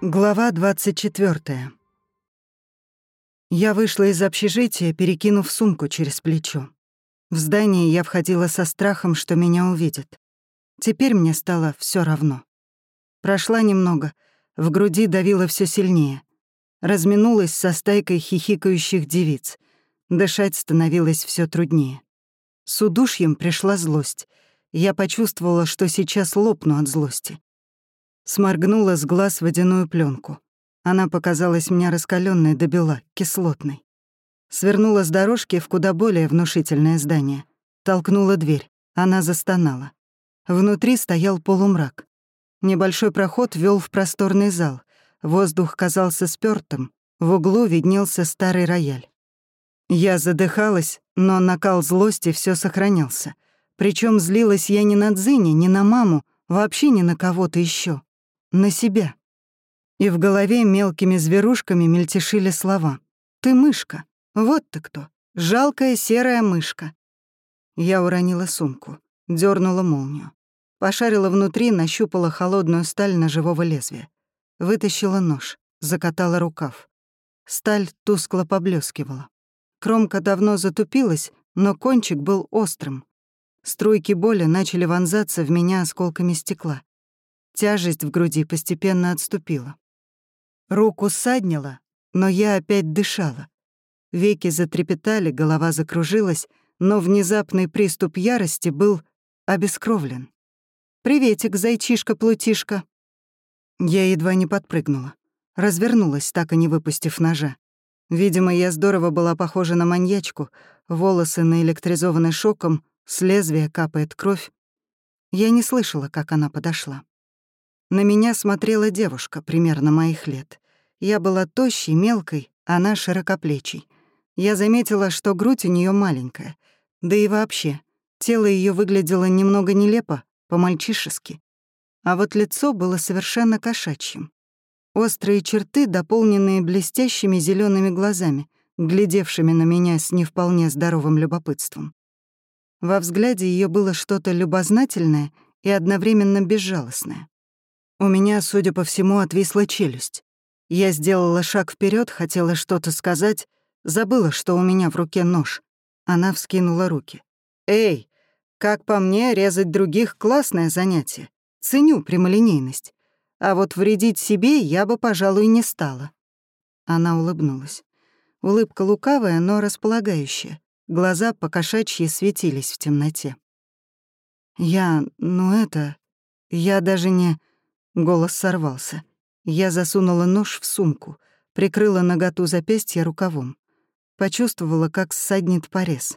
Глава 24. Я вышла из общежития, перекинув сумку через плечо. В здание я входила со страхом, что меня увидят. Теперь мне стало все равно. Прошла немного, в груди давило все сильнее. Разминулась со стайкой хихикающих девиц. Дышать становилось все труднее. С удушьем пришла злость. Я почувствовала, что сейчас лопну от злости. Сморгнула с глаз водяную пленку. Она показалась мне раскаленной до бела, кислотной. Свернула с дорожки в куда более внушительное здание. Толкнула дверь. Она застонала. Внутри стоял полумрак. Небольшой проход вел в просторный зал. Воздух казался спёртым. В углу виднелся старый рояль. Я задыхалась, но накал злости все сохранялся. Причем злилась я не на Дзине, не на маму, вообще ни на кого-то еще на себя. И в голове мелкими зверушками мельтешили слова. «Ты мышка. Вот ты кто. Жалкая серая мышка». Я уронила сумку, дернула молнию. Пошарила внутри, нащупала холодную сталь ножевого лезвия. Вытащила нож, закатала рукав. Сталь тускло поблескивала. Кромка давно затупилась, но кончик был острым. Струйки боли начали вонзаться в меня осколками стекла. Тяжесть в груди постепенно отступила. Руку ссаднила, но я опять дышала. Веки затрепетали, голова закружилась, но внезапный приступ ярости был обескровлен. «Приветик, зайчишка-плутишка!» Я едва не подпрыгнула. Развернулась, так и не выпустив ножа. Видимо, я здорово была похожа на маньячку, волосы наэлектризованы шоком, с лезвия капает кровь. Я не слышала, как она подошла. На меня смотрела девушка примерно моих лет. Я была тощей, мелкой, она широкоплечей. Я заметила, что грудь у нее маленькая. Да и вообще, тело ее выглядело немного нелепо, по-мальчишески. А вот лицо было совершенно кошачьим. Острые черты, дополненные блестящими зелеными глазами, глядевшими на меня с не вполне здоровым любопытством. Во взгляде ее было что-то любознательное и одновременно безжалостное. У меня, судя по всему, отвисла челюсть. Я сделала шаг вперед, хотела что-то сказать, забыла, что у меня в руке нож. Она вскинула руки. «Эй, как по мне, резать других — классное занятие. Ценю прямолинейность. А вот вредить себе я бы, пожалуй, не стала». Она улыбнулась. Улыбка лукавая, но располагающая. Глаза покошачьи светились в темноте. «Я... ну это... я даже не...» Голос сорвался. Я засунула нож в сумку, прикрыла наготу запястья рукавом. Почувствовала, как ссаднет порез.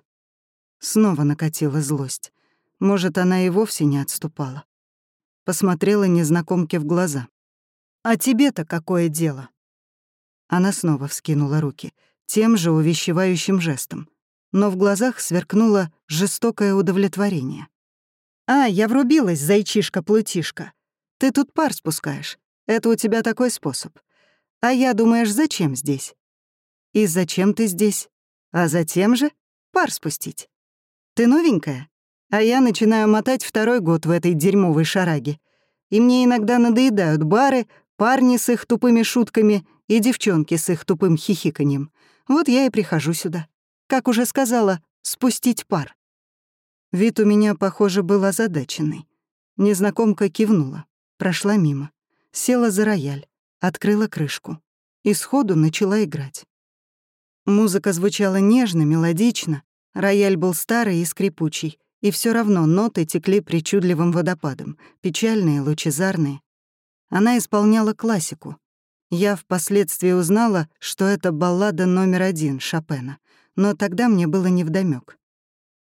Снова накатила злость. Может, она и вовсе не отступала. Посмотрела незнакомке в глаза. «А тебе-то какое дело?» Она снова вскинула руки, тем же увещевающим жестом. Но в глазах сверкнуло жестокое удовлетворение. «А, я врубилась, зайчишка-плутишка. Ты тут пар спускаешь. Это у тебя такой способ. А я, думаешь, зачем здесь? И зачем ты здесь? А затем же пар спустить. Ты новенькая, а я начинаю мотать второй год в этой дерьмовой шараге. И мне иногда надоедают бары, парни с их тупыми шутками и девчонки с их тупым хихиканьем. Вот я и прихожу сюда. Как уже сказала, спустить пар. Вид у меня, похоже, был озадаченный. Незнакомка кивнула. Прошла мимо. Села за рояль, открыла крышку. И сходу начала играть. Музыка звучала нежно, мелодично. Рояль был старый и скрипучий, и все равно ноты текли причудливым водопадом, печальные, лучезарные. Она исполняла классику. Я впоследствии узнала, что это баллада номер один Шопена, но тогда мне было невдомёк.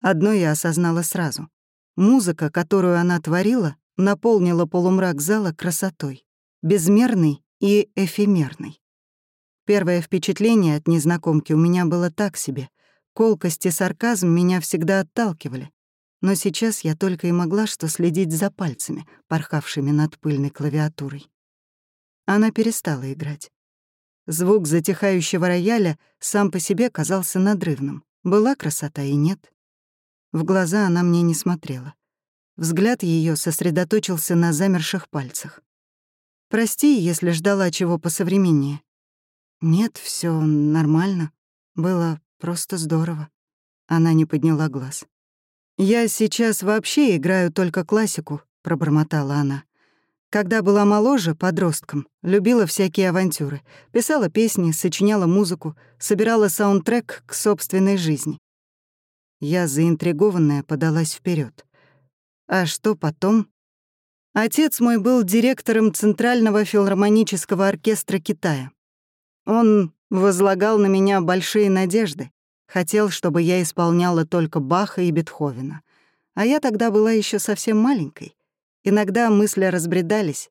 Одно я осознала сразу. Музыка, которую она творила, наполнила полумрак зала красотой, безмерной и эфемерной. Первое впечатление от незнакомки у меня было так себе. Колкость и сарказм меня всегда отталкивали. Но сейчас я только и могла что следить за пальцами, порхавшими над пыльной клавиатурой. Она перестала играть. Звук затихающего рояля сам по себе казался надрывным. Была красота и нет. В глаза она мне не смотрела. Взгляд ее сосредоточился на замерших пальцах. «Прости, если ждала чего посовременнее». «Нет, все нормально. Было просто здорово». Она не подняла глаз. «Я сейчас вообще играю только классику», — пробормотала она. Когда была моложе, подростком, любила всякие авантюры. Писала песни, сочиняла музыку, собирала саундтрек к собственной жизни. Я, заинтригованная, подалась вперед. А что потом? Отец мой был директором Центрального филармонического оркестра Китая. Он возлагал на меня большие надежды, хотел, чтобы я исполняла только Баха и Бетховена. А я тогда была еще совсем маленькой. Иногда мысли разбредались.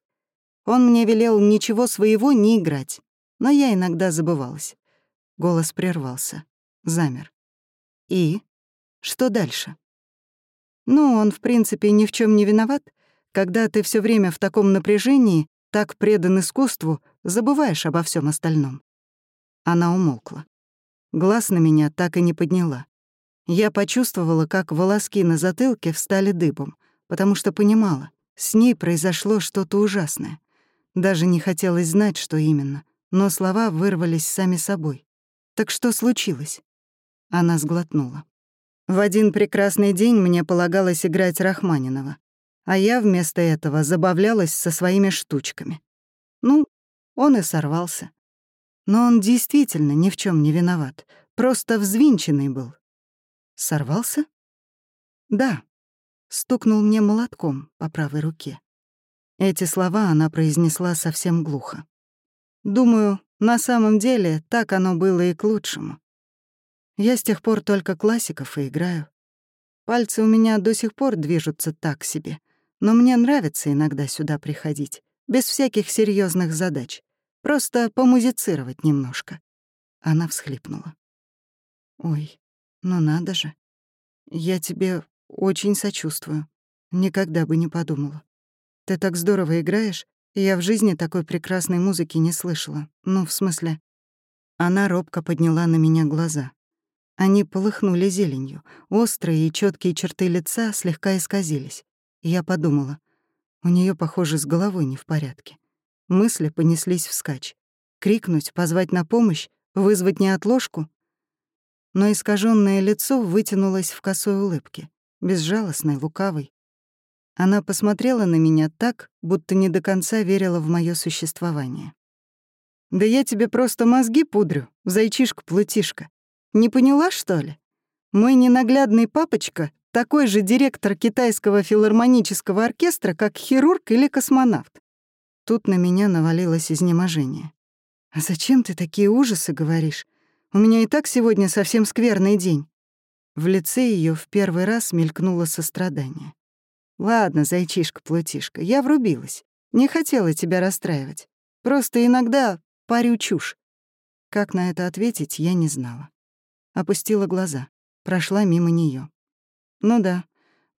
Он мне велел ничего своего не играть, но я иногда забывалась. Голос прервался, замер. И? Что дальше? Ну, он, в принципе, ни в чем не виноват. Когда ты все время в таком напряжении, так предан искусству, забываешь обо всем остальном. Она умолкла. Глаз на меня так и не подняла. Я почувствовала, как волоски на затылке встали дыбом, потому что понимала, с ней произошло что-то ужасное. Даже не хотелось знать, что именно, но слова вырвались сами собой. «Так что случилось?» Она сглотнула. В один прекрасный день мне полагалось играть Рахманинова, а я вместо этого забавлялась со своими штучками. Ну, он и сорвался. Но он действительно ни в чем не виноват, просто взвинченный был. Сорвался? Да. Стукнул мне молотком по правой руке. Эти слова она произнесла совсем глухо. Думаю, на самом деле так оно было и к лучшему. Я с тех пор только классиков и играю. Пальцы у меня до сих пор движутся так себе, но мне нравится иногда сюда приходить, без всяких серьезных задач. Просто помузицировать немножко. Она всхлипнула. «Ой, ну надо же. Я тебе очень сочувствую. Никогда бы не подумала. Ты так здорово играешь, и я в жизни такой прекрасной музыки не слышала. Ну, в смысле...» Она робко подняла на меня глаза. Они полыхнули зеленью, острые и четкие черты лица слегка исказились. я подумала, у нее, похоже, с головой не в порядке. Мысли понеслись вскачь. Крикнуть, позвать на помощь, вызвать неотложку? Но искаженное лицо вытянулось в косой улыбке, безжалостной, лукавой. Она посмотрела на меня так, будто не до конца верила в мое существование. «Да я тебе просто мозги пудрю, зайчишка-плутишка. Не поняла, что ли? Мой ненаглядный папочка — такой же директор китайского филармонического оркестра, как хирург или космонавт. Тут на меня навалилось изнеможение. «А зачем ты такие ужасы говоришь? У меня и так сегодня совсем скверный день». В лице ее в первый раз мелькнуло сострадание. «Ладно, зайчишка-плутишка, я врубилась. Не хотела тебя расстраивать. Просто иногда парю чушь». Как на это ответить, я не знала опустила глаза, прошла мимо нее. «Ну да,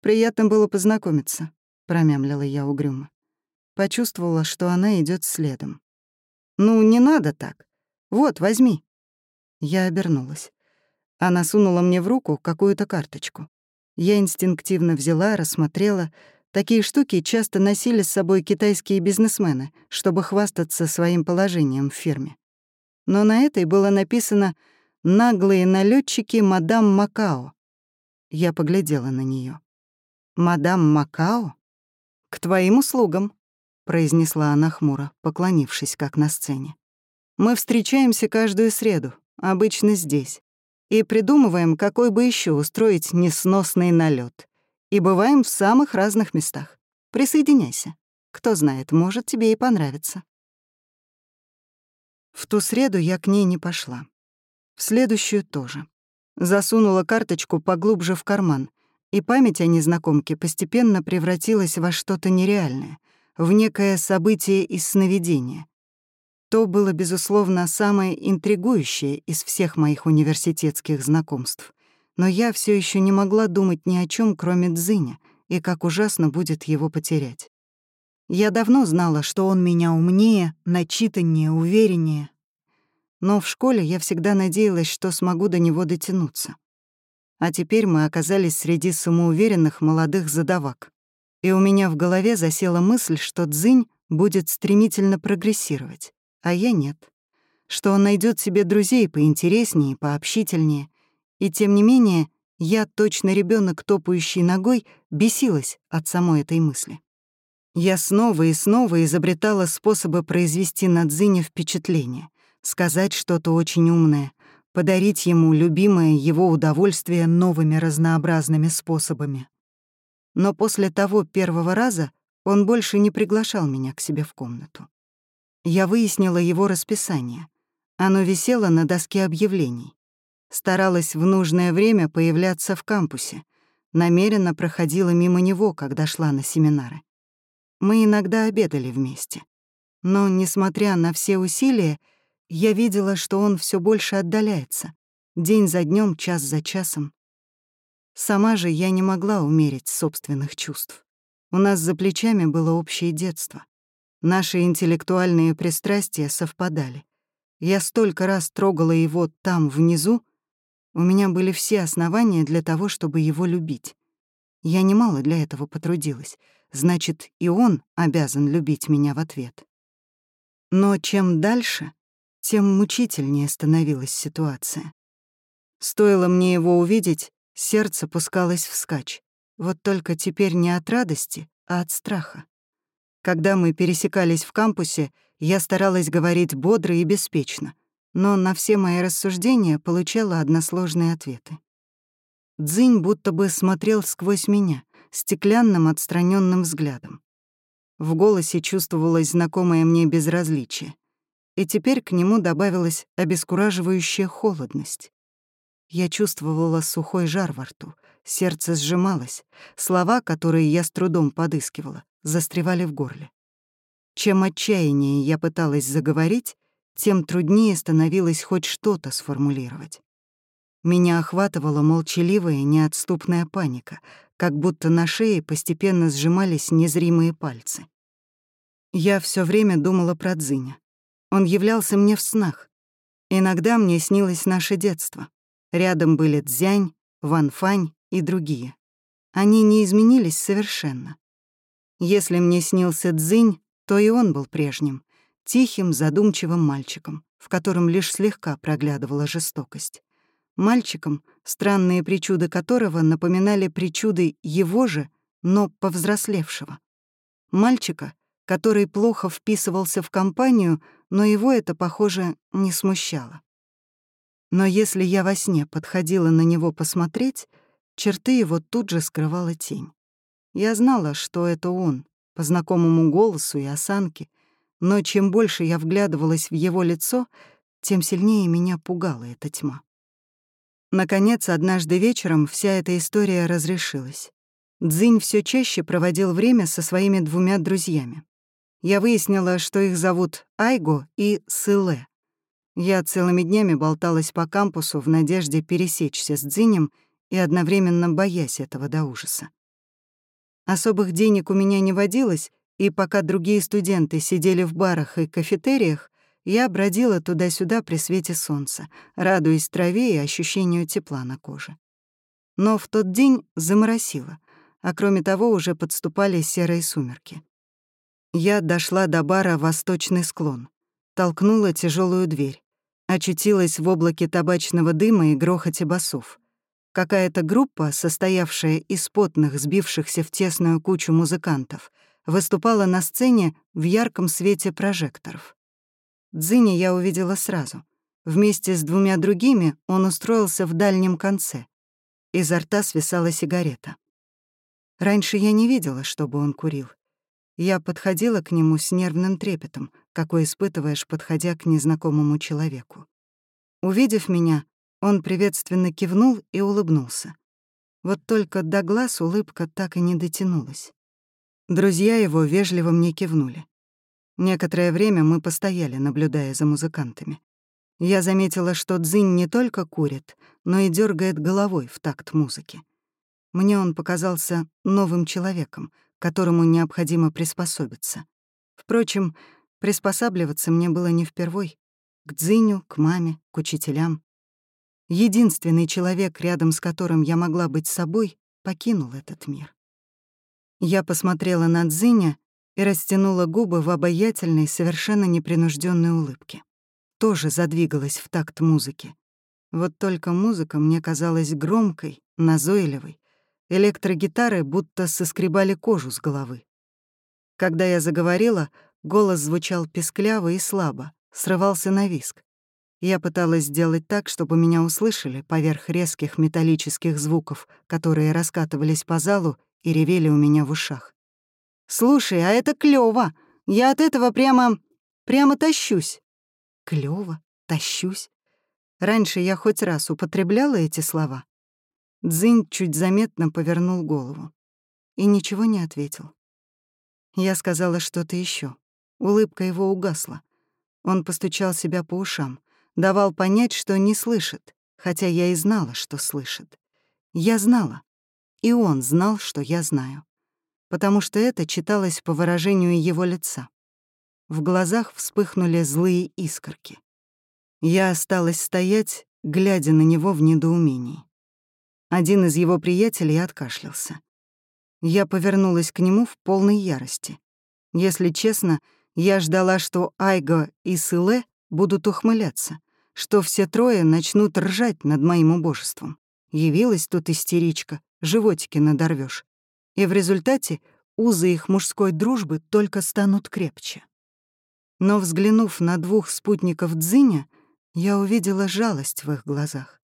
приятно было познакомиться», — промямлила я угрюмо. Почувствовала, что она идет следом. «Ну, не надо так. Вот, возьми». Я обернулась. Она сунула мне в руку какую-то карточку. Я инстинктивно взяла, рассмотрела. Такие штуки часто носили с собой китайские бизнесмены, чтобы хвастаться своим положением в фирме. Но на этой было написано наглые налетчики мадам Макао. Я поглядела на нее. «Мадам Макао? К твоим услугам», — произнесла она хмуро, поклонившись, как на сцене. «Мы встречаемся каждую среду, обычно здесь, и придумываем, какой бы еще устроить несносный налет. И бываем в самых разных местах. Присоединяйся. Кто знает, может, тебе и понравится». В ту среду я к ней не пошла. В следующую тоже. Засунула карточку поглубже в карман, и память о незнакомке постепенно превратилась во что-то нереальное, в некое событие из сновидения. То было, безусловно, самое интригующее из всех моих университетских знакомств. Но я все еще не могла думать ни о чем, кроме Дзыня, и как ужасно будет его потерять. Я давно знала, что он меня умнее, начитаннее, увереннее, но в школе я всегда надеялась, что смогу до него дотянуться. А теперь мы оказались среди самоуверенных молодых задавак. И у меня в голове засела мысль, что Дзынь будет стремительно прогрессировать, а я нет. Что он найдет себе друзей поинтереснее, пообщительнее. И тем не менее, я, точно ребенок, топающий ногой, бесилась от самой этой мысли. Я снова и снова изобретала способы произвести на Дзине впечатление, сказать что-то очень умное, подарить ему любимое его удовольствие новыми разнообразными способами. Но после того первого раза он больше не приглашал меня к себе в комнату. Я выяснила его расписание. Оно висело на доске объявлений. Старалась в нужное время появляться в кампусе. Намеренно проходила мимо него, когда шла на семинары. Мы иногда обедали вместе. Но, несмотря на все усилия, я видела, что он все больше отдаляется, день за днем, час за часом. Сама же я не могла умерить собственных чувств. У нас за плечами было общее детство. Наши интеллектуальные пристрастия совпадали. Я столько раз трогала его там, внизу, у меня были все основания для того, чтобы его любить. Я немало для этого потрудилась, значит, и он обязан любить меня в ответ. Но чем дальше, тем мучительнее становилась ситуация. Стоило мне его увидеть, сердце пускалось вскачь. Вот только теперь не от радости, а от страха. Когда мы пересекались в кампусе, я старалась говорить бодро и беспечно, но на все мои рассуждения получала односложные ответы. Дзынь будто бы смотрел сквозь меня, стеклянным отстраненным взглядом. В голосе чувствовалось знакомое мне безразличие и теперь к нему добавилась обескураживающая холодность. Я чувствовала сухой жар во рту, сердце сжималось, слова, которые я с трудом подыскивала, застревали в горле. Чем отчаяннее я пыталась заговорить, тем труднее становилось хоть что-то сформулировать. Меня охватывала молчаливая, неотступная паника, как будто на шее постепенно сжимались незримые пальцы. Я все время думала про Дзиня. Он являлся мне в снах. Иногда мне снилось наше детство. Рядом были Дзянь, Ван Фань и другие. Они не изменились совершенно. Если мне снился Цзинь, то и он был прежним, тихим, задумчивым мальчиком, в котором лишь слегка проглядывала жестокость. Мальчиком, странные причуды которого напоминали причуды его же, но повзрослевшего. Мальчика, который плохо вписывался в компанию, но его это, похоже, не смущало. Но если я во сне подходила на него посмотреть, черты его тут же скрывала тень. Я знала, что это он, по знакомому голосу и осанке, но чем больше я вглядывалась в его лицо, тем сильнее меня пугала эта тьма. Наконец, однажды вечером вся эта история разрешилась. Дзинь все чаще проводил время со своими двумя друзьями я выяснила, что их зовут Айго и Сыле. Я целыми днями болталась по кампусу в надежде пересечься с Дзинем и одновременно боясь этого до ужаса. Особых денег у меня не водилось, и пока другие студенты сидели в барах и кафетериях, я бродила туда-сюда при свете солнца, радуясь траве и ощущению тепла на коже. Но в тот день заморосило, а кроме того уже подступали серые сумерки. Я дошла до бара «Восточный склон», толкнула тяжелую дверь, очутилась в облаке табачного дыма и грохоте басов. Какая-то группа, состоявшая из потных, сбившихся в тесную кучу музыкантов, выступала на сцене в ярком свете прожекторов. Дзыни я увидела сразу. Вместе с двумя другими он устроился в дальнем конце. Изо рта свисала сигарета. Раньше я не видела, чтобы он курил. Я подходила к нему с нервным трепетом, какой испытываешь, подходя к незнакомому человеку. Увидев меня, он приветственно кивнул и улыбнулся. Вот только до глаз улыбка так и не дотянулась. Друзья его вежливо мне кивнули. Некоторое время мы постояли, наблюдая за музыкантами. Я заметила, что Дзинь не только курит, но и дергает головой в такт музыки. Мне он показался новым человеком, которому необходимо приспособиться. Впрочем, приспосабливаться мне было не впервой. к Дзиню, к маме, к учителям. Единственный человек, рядом с которым я могла быть собой, покинул этот мир. Я посмотрела на Дзиня и растянула губы в обаятельной, совершенно непринужденной улыбке. Тоже задвигалась в такт музыки. Вот только музыка мне казалась громкой, назойливой. Электрогитары будто соскребали кожу с головы. Когда я заговорила, голос звучал пескляво и слабо, срывался на виск. Я пыталась сделать так, чтобы меня услышали поверх резких металлических звуков, которые раскатывались по залу и ревели у меня в ушах. «Слушай, а это клёво! Я от этого прямо... прямо тащусь!» «Клёво? Тащусь?» Раньше я хоть раз употребляла эти слова. Дзинь чуть заметно повернул голову и ничего не ответил. Я сказала что-то еще. Улыбка его угасла. Он постучал себя по ушам, давал понять, что не слышит, хотя я и знала, что слышит. Я знала, и он знал, что я знаю. Потому что это читалось по выражению его лица. В глазах вспыхнули злые искорки. Я осталась стоять, глядя на него в недоумении. Один из его приятелей откашлялся. Я повернулась к нему в полной ярости. Если честно, я ждала, что Айго и Сыле будут ухмыляться, что все трое начнут ржать над моим убожеством. Явилась тут истеричка, животики надорвешь. И в результате узы их мужской дружбы только станут крепче. Но, взглянув на двух спутников Дзиня, я увидела жалость в их глазах.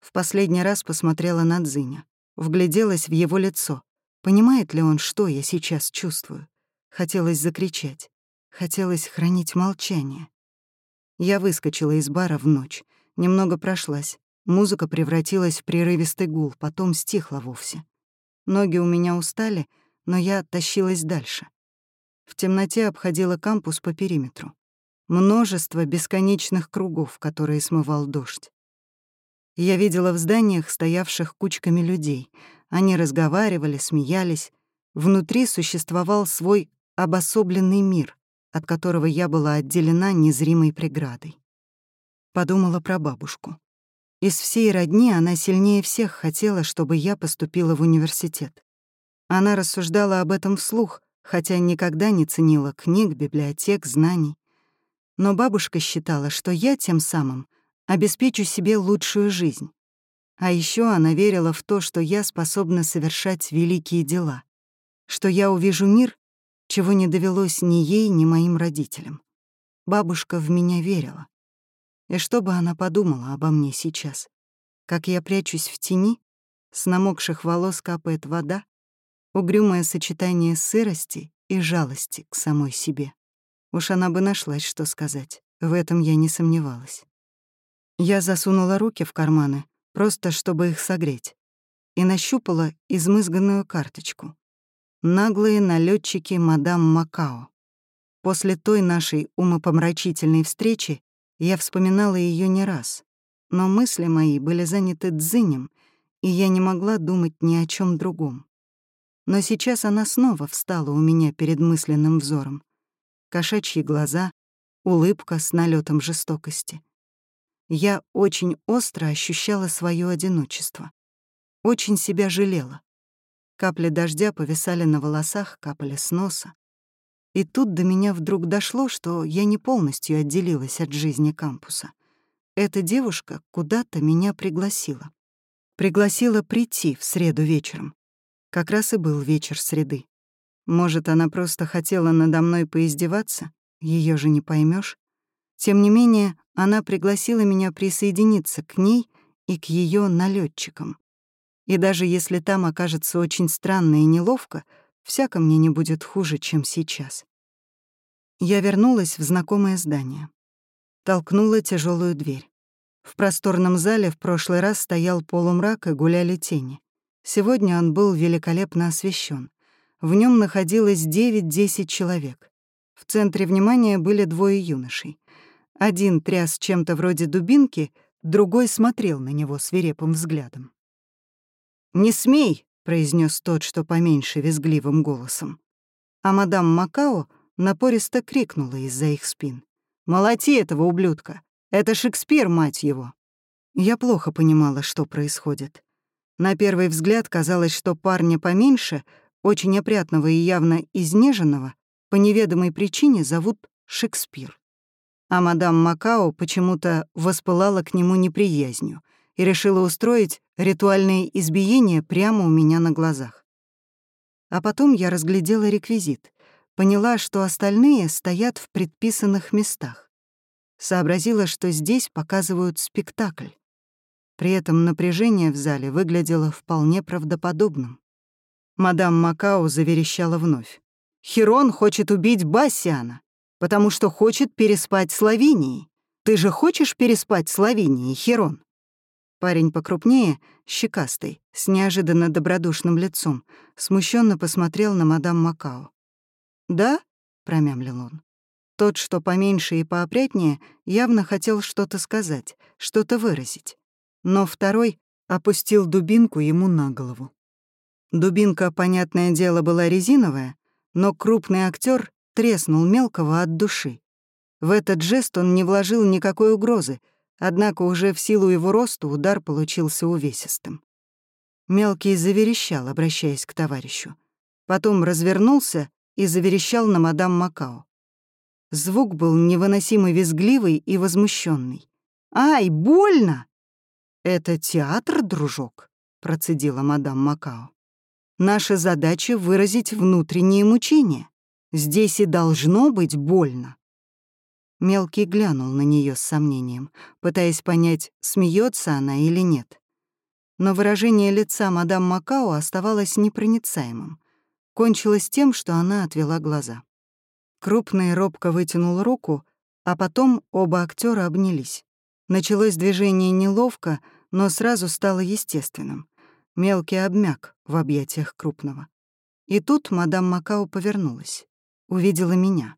В последний раз посмотрела на Дзиня, вгляделась в его лицо. Понимает ли он, что я сейчас чувствую? Хотелось закричать. Хотелось хранить молчание. Я выскочила из бара в ночь. Немного прошлась. Музыка превратилась в прерывистый гул, потом стихла вовсе. Ноги у меня устали, но я тащилась дальше. В темноте обходила кампус по периметру. Множество бесконечных кругов, которые смывал дождь. Я видела в зданиях, стоявших кучками людей. Они разговаривали, смеялись. Внутри существовал свой обособленный мир, от которого я была отделена незримой преградой. Подумала про бабушку. Из всей родни она сильнее всех хотела, чтобы я поступила в университет. Она рассуждала об этом вслух, хотя никогда не ценила книг, библиотек, знаний. Но бабушка считала, что я тем самым обеспечу себе лучшую жизнь. А еще она верила в то, что я способна совершать великие дела, что я увижу мир, чего не довелось ни ей, ни моим родителям. Бабушка в меня верила. И что бы она подумала обо мне сейчас? Как я прячусь в тени, с намокших волос капает вода, угрюмое сочетание сырости и жалости к самой себе. Уж она бы нашлась, что сказать. В этом я не сомневалась. Я засунула руки в карманы, просто чтобы их согреть, и нащупала измызганную карточку. Наглые налетчики мадам Макао. После той нашей умопомрачительной встречи я вспоминала ее не раз, но мысли мои были заняты дзынем, и я не могла думать ни о чем другом. Но сейчас она снова встала у меня перед мысленным взором. Кошачьи глаза, улыбка с налетом жестокости. Я очень остро ощущала свое одиночество. Очень себя жалела. Капли дождя повисали на волосах, капали с носа. И тут до меня вдруг дошло, что я не полностью отделилась от жизни кампуса. Эта девушка куда-то меня пригласила. Пригласила прийти в среду вечером. Как раз и был вечер среды. Может, она просто хотела надо мной поиздеваться? Ее же не поймешь. Тем не менее, она пригласила меня присоединиться к ней и к ее налетчикам. И даже если там окажется очень странно и неловко, всяко мне не будет хуже, чем сейчас. Я вернулась в знакомое здание. Толкнула тяжелую дверь. В просторном зале в прошлый раз стоял полумрак и гуляли тени. Сегодня он был великолепно освещен. В нем находилось 9-10 человек. В центре внимания были двое юношей. Один тряс чем-то вроде дубинки, другой смотрел на него свирепым взглядом. «Не смей!» — произнес тот, что поменьше, визгливым голосом. А мадам Макао напористо крикнула из-за их спин. «Молоти этого ублюдка! Это Шекспир, мать его!» Я плохо понимала, что происходит. На первый взгляд казалось, что парня поменьше, очень опрятного и явно изнеженного, по неведомой причине зовут Шекспир. А мадам Макао почему-то воспылала к нему неприязнью и решила устроить ритуальное избиение прямо у меня на глазах. А потом я разглядела реквизит, поняла, что остальные стоят в предписанных местах. Сообразила, что здесь показывают спектакль. При этом напряжение в зале выглядело вполне правдоподобным. Мадам Макао заверещала вновь. «Херон хочет убить Бассиана, потому что хочет переспать с Лавинией. Ты же хочешь переспать с Лавинией, Херон?» Парень покрупнее, щекастый, с неожиданно добродушным лицом, смущенно посмотрел на мадам Макао. «Да?» — промямлил он. Тот, что поменьше и поопрятнее, явно хотел что-то сказать, что-то выразить. Но второй опустил дубинку ему на голову. Дубинка, понятное дело, была резиновая, но крупный актер треснул мелкого от души. В этот жест он не вложил никакой угрозы — Однако уже в силу его роста удар получился увесистым. Мелкий заверещал, обращаясь к товарищу. Потом развернулся и заверещал на мадам Макао. Звук был невыносимо визгливый и возмущенный. «Ай, больно!» «Это театр, дружок», — процедила мадам Макао. «Наша задача — выразить внутреннее мучение. Здесь и должно быть больно». Мелкий глянул на нее с сомнением, пытаясь понять, смеется она или нет. Но выражение лица мадам Макао оставалось непроницаемым. Кончилось тем, что она отвела глаза. Крупный робко вытянул руку, а потом оба актера обнялись. Началось движение неловко, но сразу стало естественным. Мелкий обмяк в объятиях крупного. И тут мадам Макао повернулась. Увидела меня.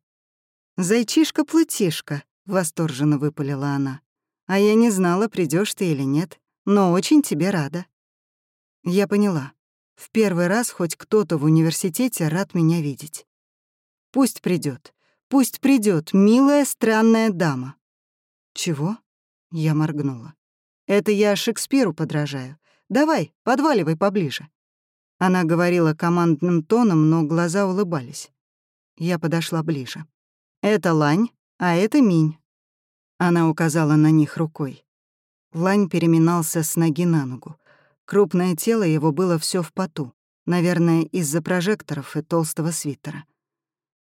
«Зайчишка-плутишка», — восторженно выпалила она. «А я не знала, придешь ты или нет, но очень тебе рада». Я поняла. В первый раз хоть кто-то в университете рад меня видеть. Пусть придет, пусть придет, милая странная дама. Чего? Я моргнула. Это я Шекспиру подражаю. Давай, подваливай поближе. Она говорила командным тоном, но глаза улыбались. Я подошла ближе. Это Лань, а это Минь. Она указала на них рукой. Лань переминался с ноги на ногу. Крупное тело его было все в поту, наверное, из-за прожекторов и толстого свитера.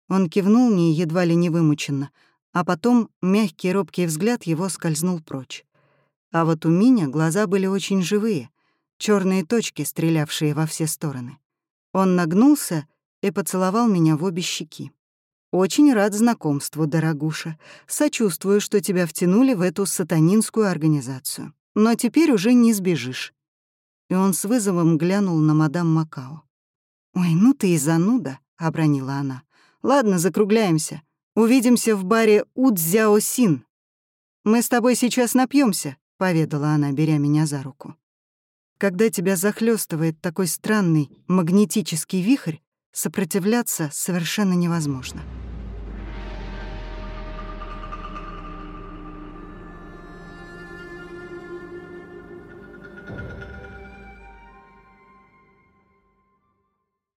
Он кивнул мне едва ли не вымученно, а потом мягкий робкий взгляд его скользнул прочь. А вот у меня глаза были очень живые, черные точки, стрелявшие во все стороны. Он нагнулся и поцеловал меня в обе щеки. Очень рад знакомству, дорогуша. Сочувствую, что тебя втянули в эту сатанинскую организацию. Но теперь уже не сбежишь». И он с вызовом глянул на мадам Макао. «Ой, ну ты и зануда», — обронила она. «Ладно, закругляемся. Увидимся в баре Удзяо Син. Мы с тобой сейчас напьемся, поведала она, беря меня за руку. Когда тебя захлестывает такой странный магнетический вихрь, сопротивляться совершенно невозможно.